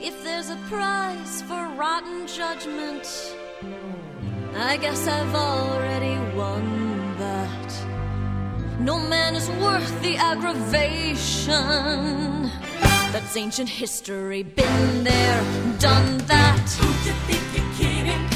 If there's a price for rotten judgment, I guess I've already won that. No man is worth the aggravation. That's ancient history, been there, done that. Who do you think you're kidding?